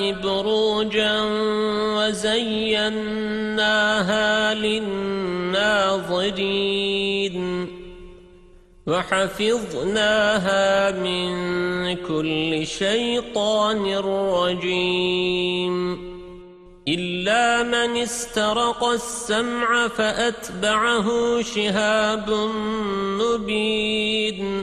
بروجا وزيناها للناظرين وحفظناها من كل شيطان رجيم إلا من استرق السمع فأتبعه شهاب مبين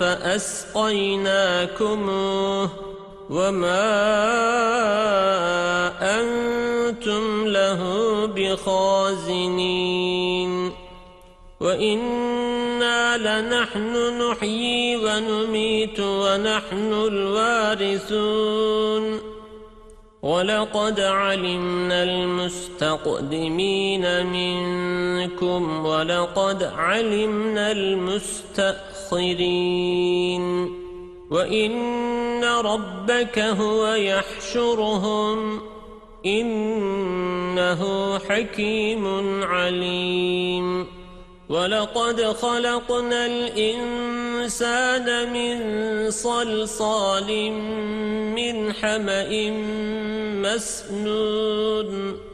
فأسقيناكموه وما أنتم له بخازنين وإنا لنحن نحيي ونميت ونحن الوارثون ولقد علمنا المستقدمين منكم ولقد علمنا المستأخرين. وإن ربك هو يحشرهم. إنه حكيم عليم. ولقد خلقنا الإنسان من صلصال من حمأ مسنون.